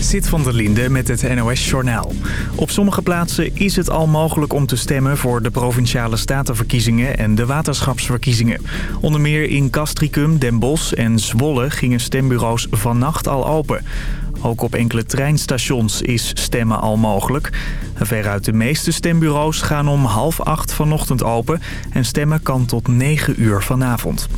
Zit van der Linde met het NOS-journaal. Op sommige plaatsen is het al mogelijk om te stemmen voor de Provinciale Statenverkiezingen en de Waterschapsverkiezingen. Onder meer in Castricum, Den Bosch en Zwolle gingen stembureaus vannacht al open. Ook op enkele treinstations is stemmen al mogelijk. Veruit de meeste stembureaus gaan om half acht vanochtend open en stemmen kan tot negen uur vanavond.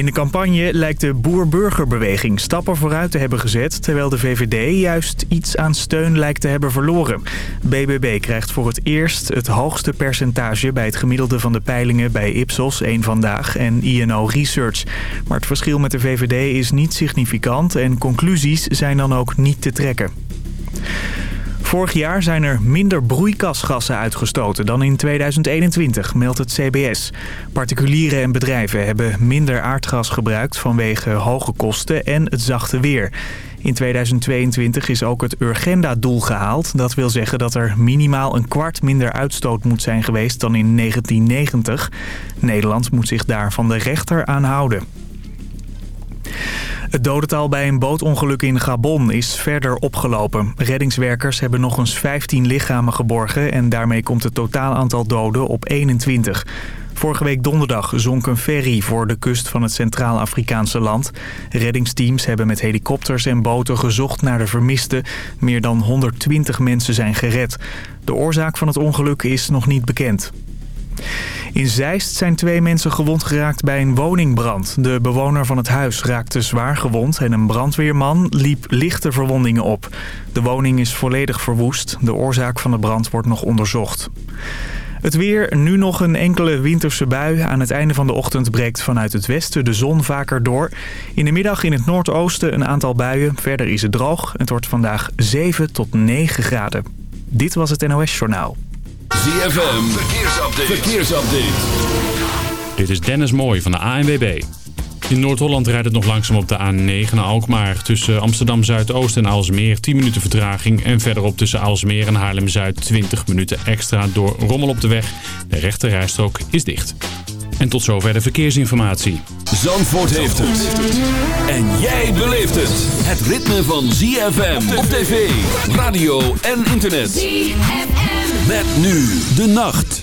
In de campagne lijkt de boer-burgerbeweging stappen vooruit te hebben gezet... terwijl de VVD juist iets aan steun lijkt te hebben verloren. BBB krijgt voor het eerst het hoogste percentage... bij het gemiddelde van de peilingen bij Ipsos, één Vandaag en INO Research. Maar het verschil met de VVD is niet significant... en conclusies zijn dan ook niet te trekken. Vorig jaar zijn er minder broeikasgassen uitgestoten dan in 2021, meldt het CBS. Particulieren en bedrijven hebben minder aardgas gebruikt vanwege hoge kosten en het zachte weer. In 2022 is ook het Urgenda-doel gehaald. Dat wil zeggen dat er minimaal een kwart minder uitstoot moet zijn geweest dan in 1990. Nederland moet zich daar van de rechter aan houden. Het dodental bij een bootongeluk in Gabon is verder opgelopen. Reddingswerkers hebben nog eens 15 lichamen geborgen... en daarmee komt het totaal aantal doden op 21. Vorige week donderdag zonk een ferry voor de kust van het Centraal-Afrikaanse land. Reddingsteams hebben met helikopters en boten gezocht naar de vermisten. Meer dan 120 mensen zijn gered. De oorzaak van het ongeluk is nog niet bekend. In Zeist zijn twee mensen gewond geraakt bij een woningbrand. De bewoner van het huis raakte zwaar gewond en een brandweerman liep lichte verwondingen op. De woning is volledig verwoest. De oorzaak van de brand wordt nog onderzocht. Het weer, nu nog een enkele winterse bui. Aan het einde van de ochtend breekt vanuit het westen de zon vaker door. In de middag in het noordoosten een aantal buien. Verder is het droog. Het wordt vandaag 7 tot 9 graden. Dit was het NOS Journaal. ZFM, verkeersupdate. verkeersupdate. Dit is Dennis Mooij van de ANWB. In Noord-Holland rijdt het nog langzaam op de A9 naar Alkmaar. Tussen Amsterdam Zuidoost en Aalsmeer 10 minuten vertraging. En verderop tussen Aalsmeer en Haarlem-Zuid 20 minuten extra door rommel op de weg. De rechte rijstrook is dicht. En tot zover de verkeersinformatie. Zandvoort heeft het. En jij beleeft het. Het ritme van ZFM op tv, radio en internet. ZFM. Met nu de nacht.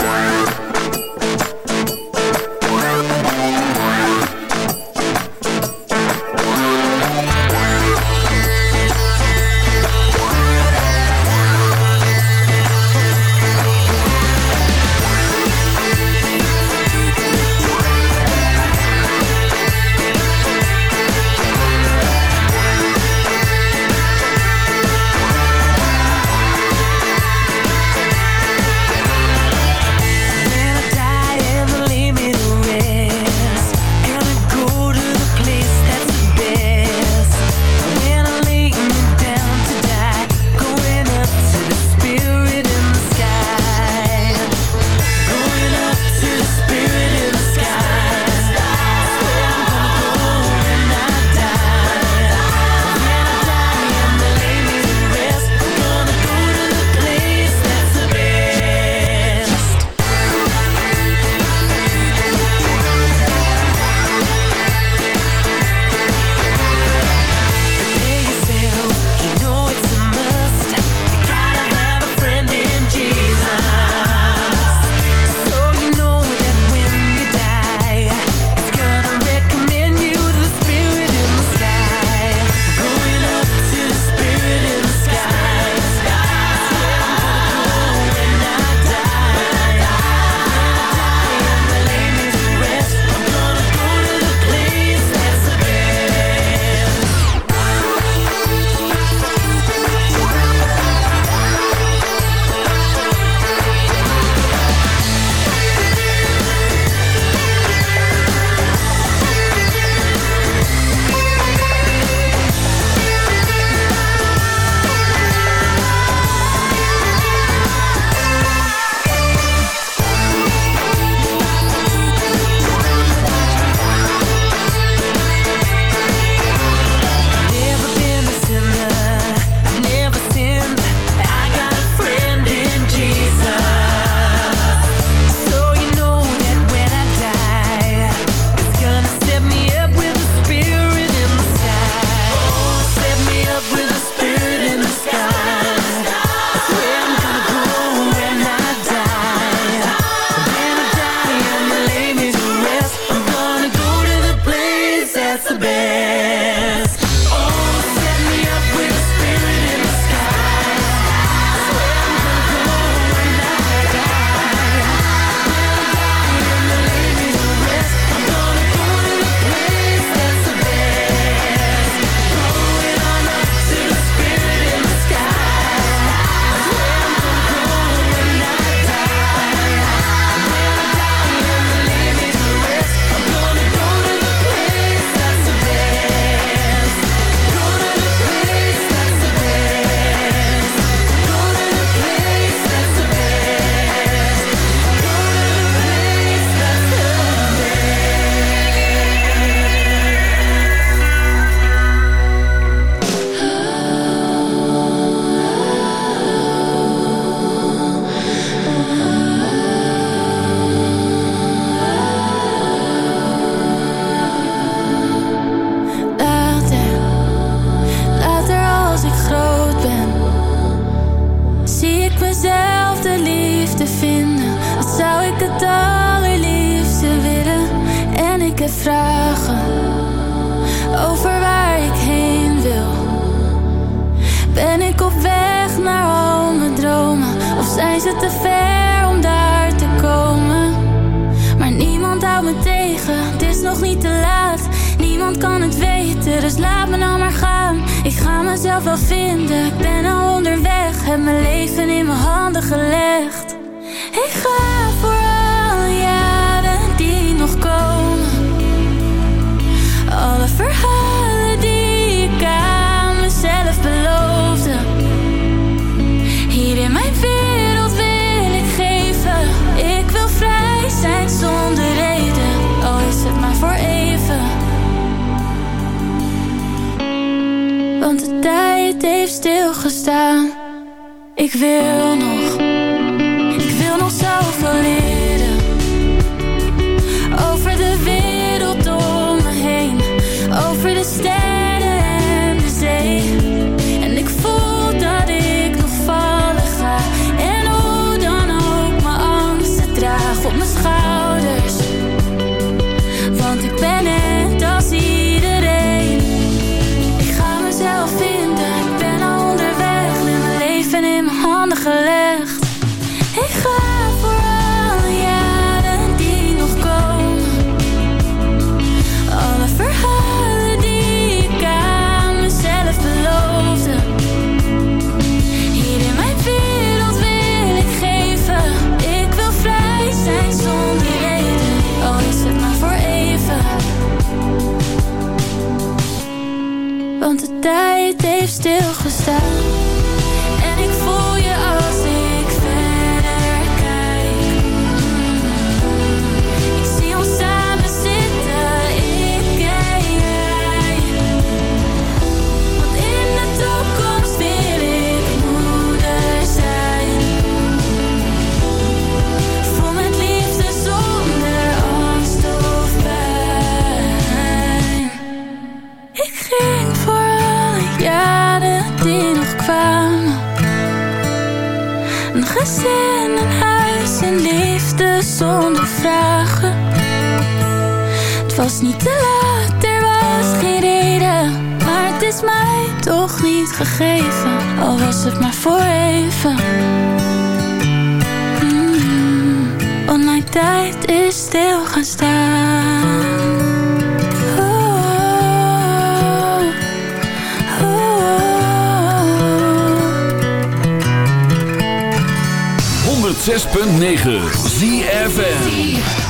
106.9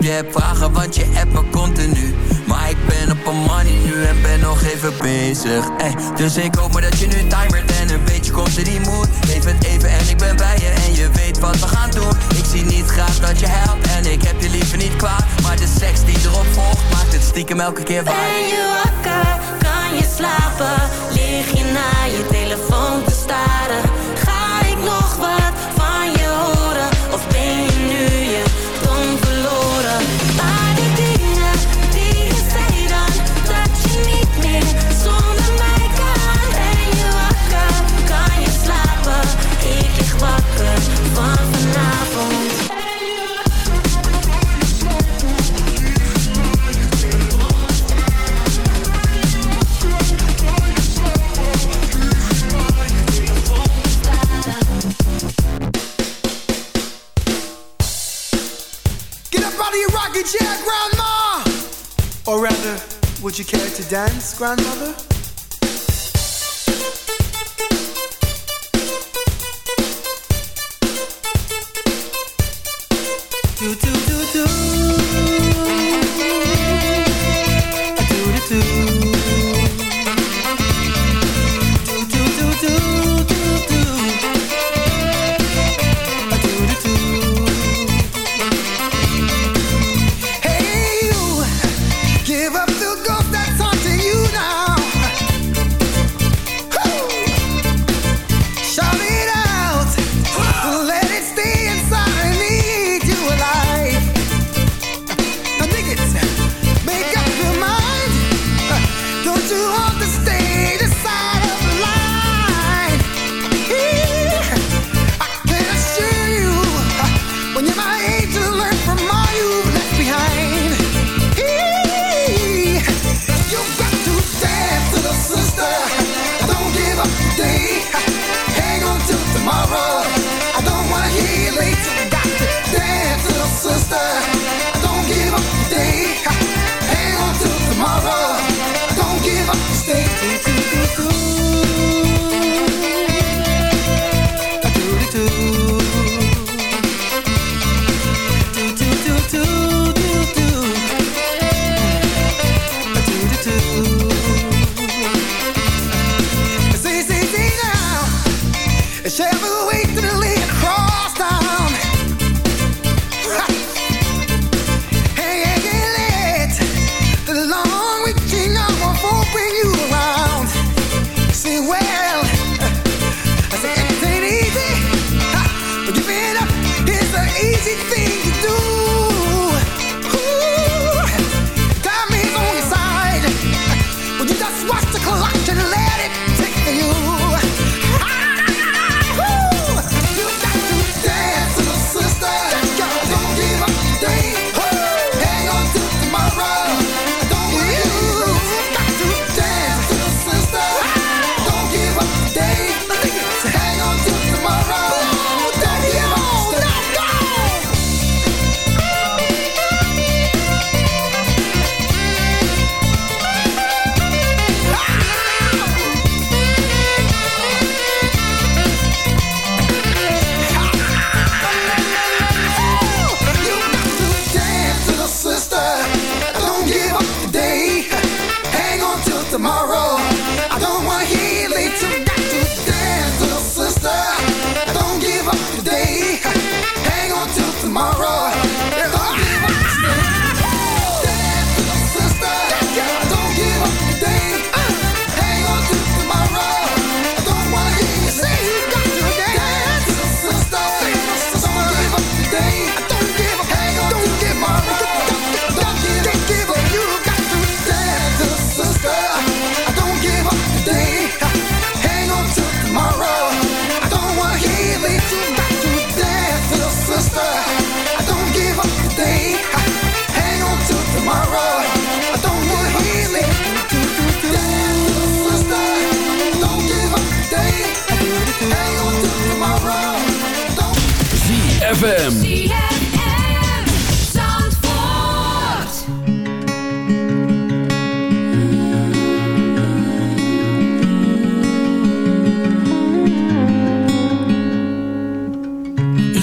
je hebt vragen, want je hebt me continu. Maar ik ben op een money nu en ben nog even bezig. Ey, dus ik hoop maar dat je nu timert en een beetje komt in die moed. Leef het even en ik ben bij je en je weet wat we gaan doen. Ik zie niet graag dat je helpt en ik heb je liever niet kwaad. Maar de seks die erop volgt maakt het stiekem elke keer waar. Ben je wakker, kan je slapen? grandmother? Do, do, do. What's the Ik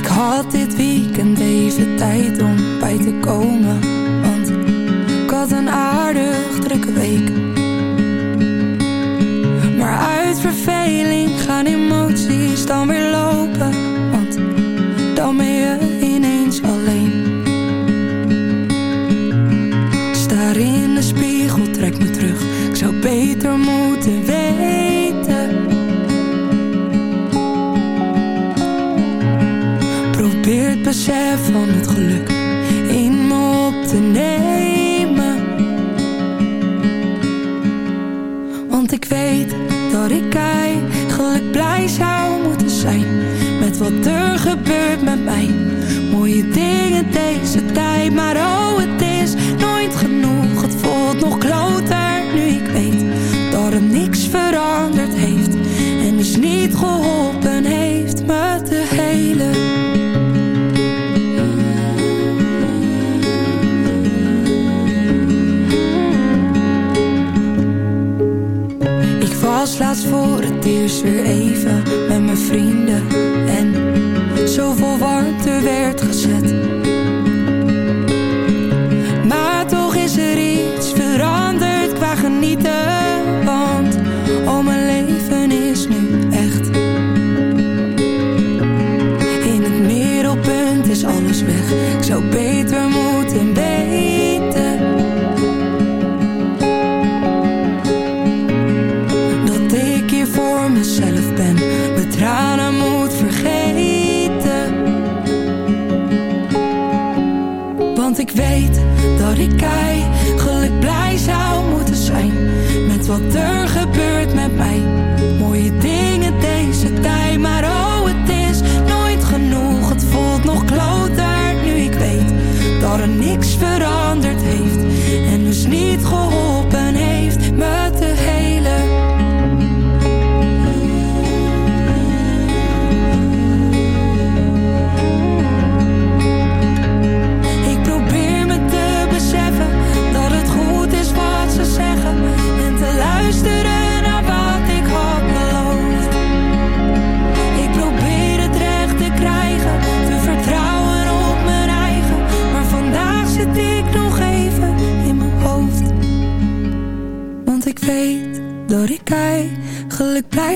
had dit weekend even tijd om bij te komen Want ik had een aardig drukke week. Maar uit verveling gaan emoties dan weer lopen beter moeten weten Probeer het besef van het geluk in me op te nemen. Want ik weet dat ik eigenlijk blij zou moeten zijn met wat er gebeurt met mij. Mooie dingen deze tijd, maar oh het me te helen. Ik was laatst voor het eerst weer even met mijn vrienden En zoveel warmte werd wat er gebeurt met mij. Mooie dingen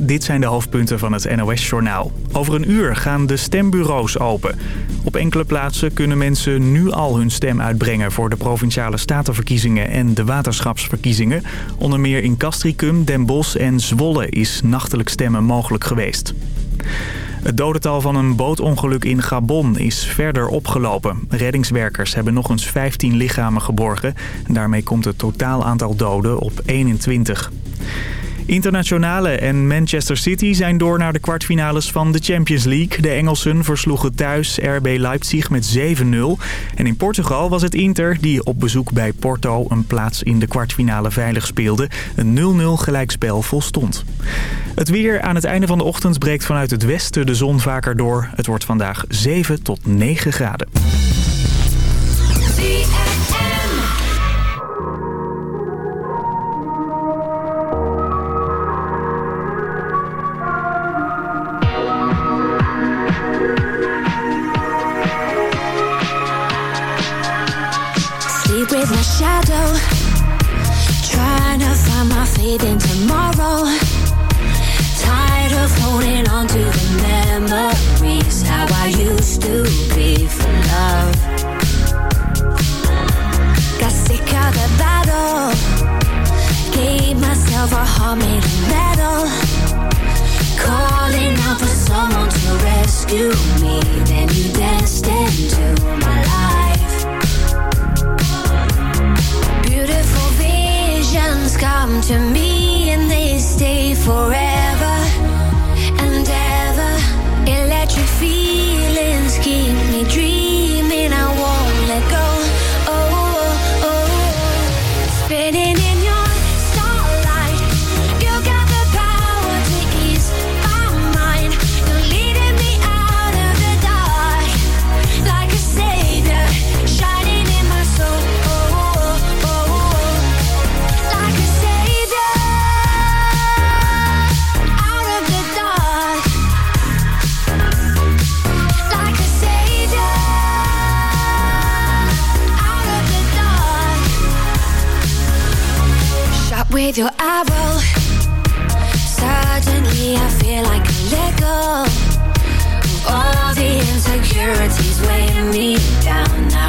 Dit zijn de hoofdpunten van het NOS-journaal. Over een uur gaan de stembureaus open. Op enkele plaatsen kunnen mensen nu al hun stem uitbrengen... voor de Provinciale Statenverkiezingen en de Waterschapsverkiezingen. Onder meer in Castricum, Den Bosch en Zwolle is nachtelijk stemmen mogelijk geweest. Het dodental van een bootongeluk in Gabon is verder opgelopen. Reddingswerkers hebben nog eens 15 lichamen geborgen. Daarmee komt het totaal aantal doden op 21. Internationale en Manchester City zijn door naar de kwartfinales van de Champions League. De Engelsen versloegen thuis RB Leipzig met 7-0. En in Portugal was het Inter die op bezoek bij Porto een plaats in de kwartfinale veilig speelde. Een 0-0 gelijkspel volstond. Het weer aan het einde van de ochtend breekt vanuit het westen de zon vaker door. Het wordt vandaag 7 tot 9 graden. Insecurities weighing me down. Now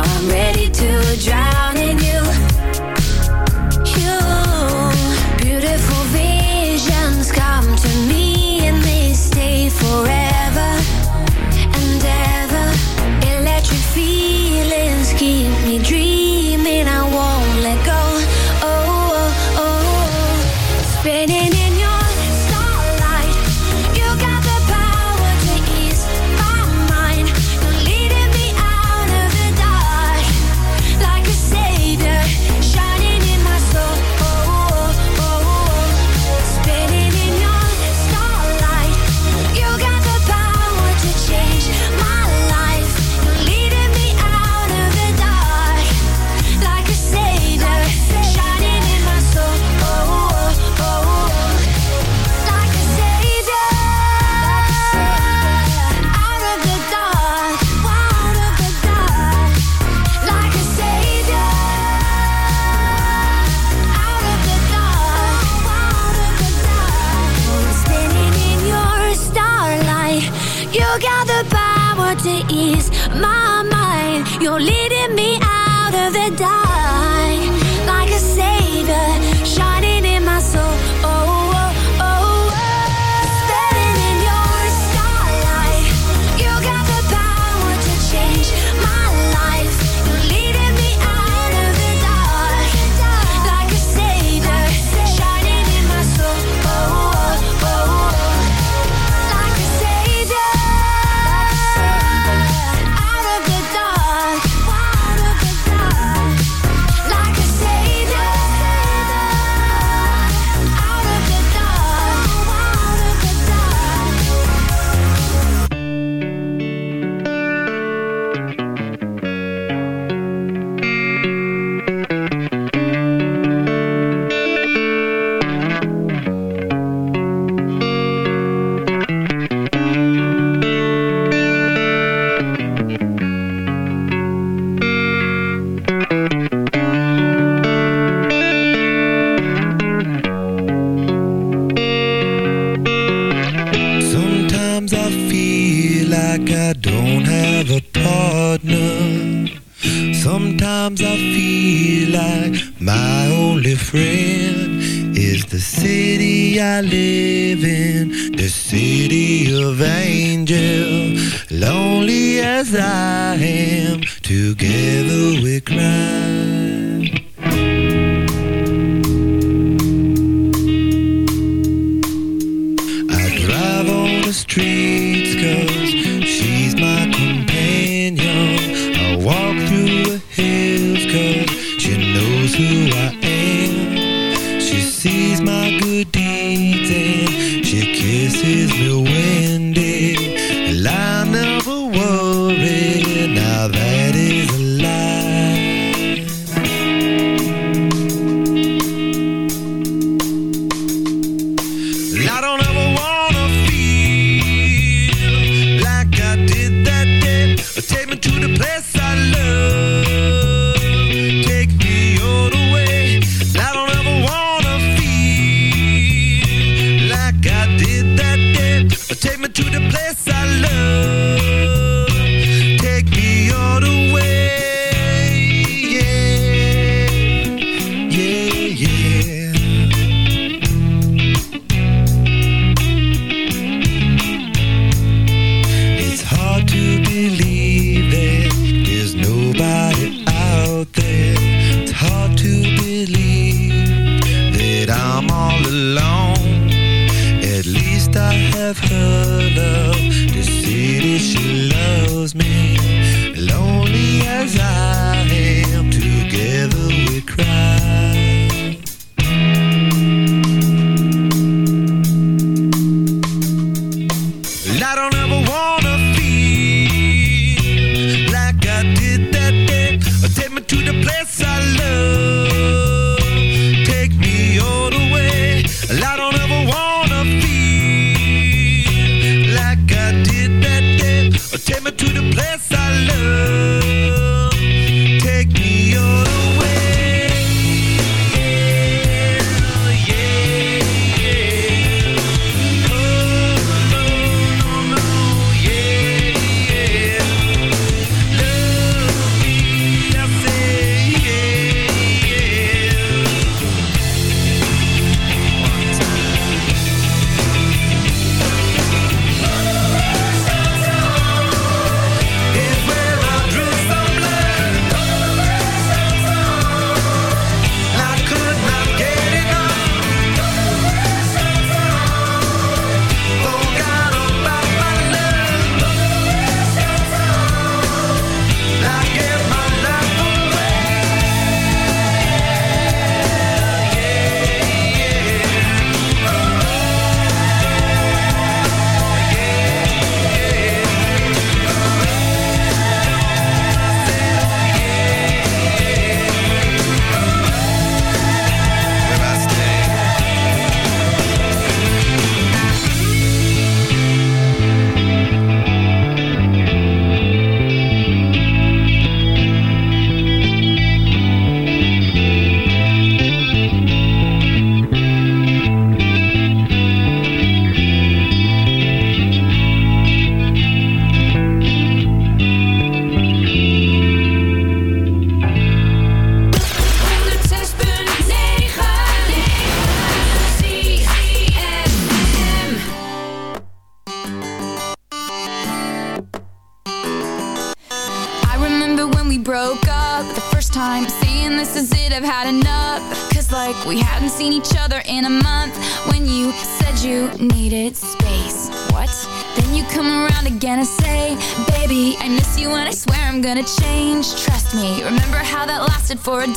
for a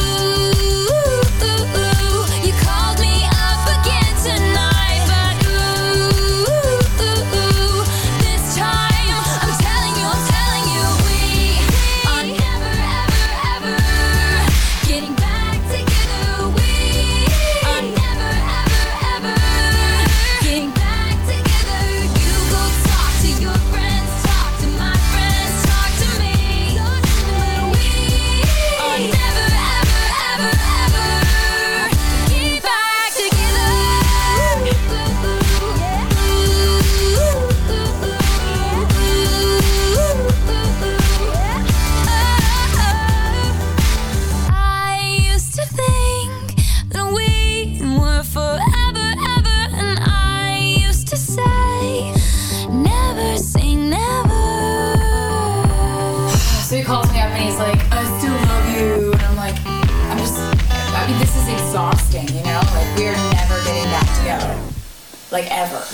like ever.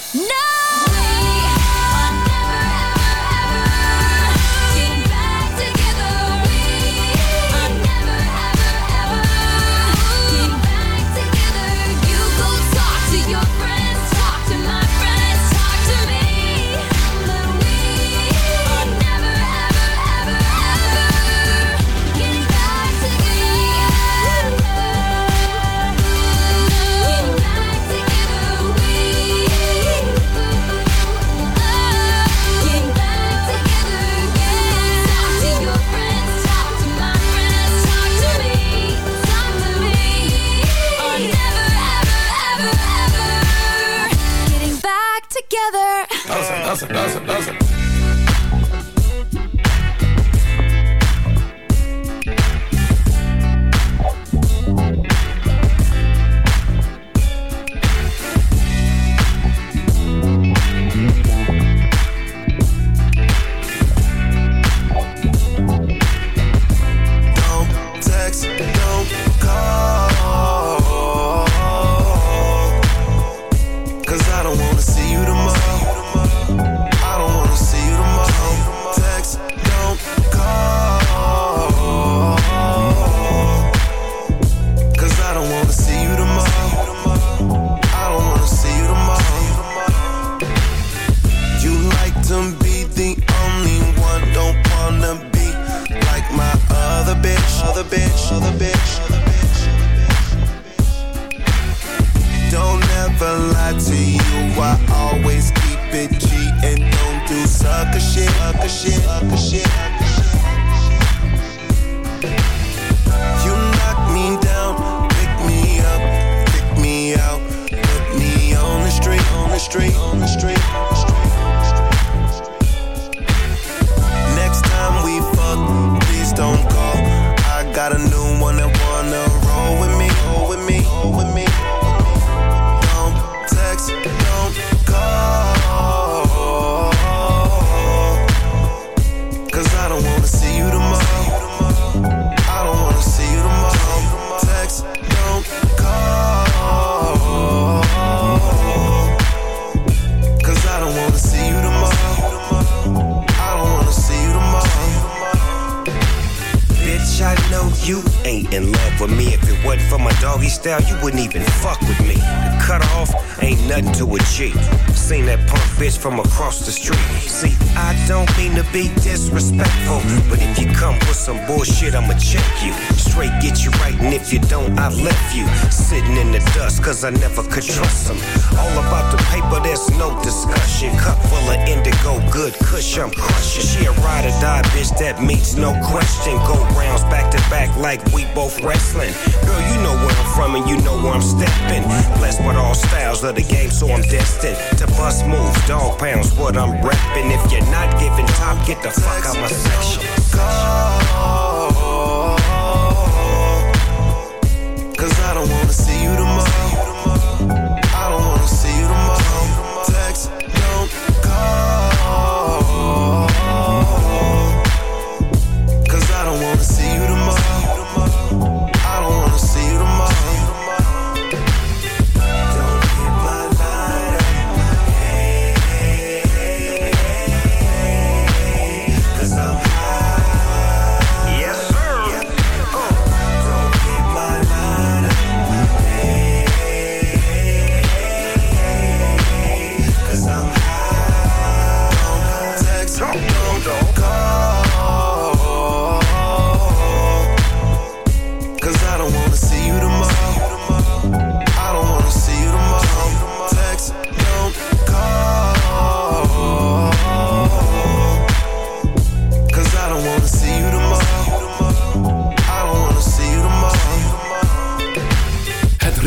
for my doggy style, you wouldn't even fuck with me. Cut off ain't nothing to achieve. Seen that punk bitch from across the street. See, I don't mean to be disrespectful, but if you come with some bullshit, I'ma check you. Straight get you right, and if you don't, I left you. Sitting in the dust, cause I never could trust them. All about the paper, there's no discussion. Cup full of indigo, good cush, I'm crushing. She a ride or die bitch that meets no question. Go rounds back to back like we both wrestling. Girl, you know where I'm from and you know where I'm stepping. Blessed with all styles of the game, so I'm destined to bust moves. Dog pounds, what I'm repping. If you're not giving top, get the fuck out my section. Go.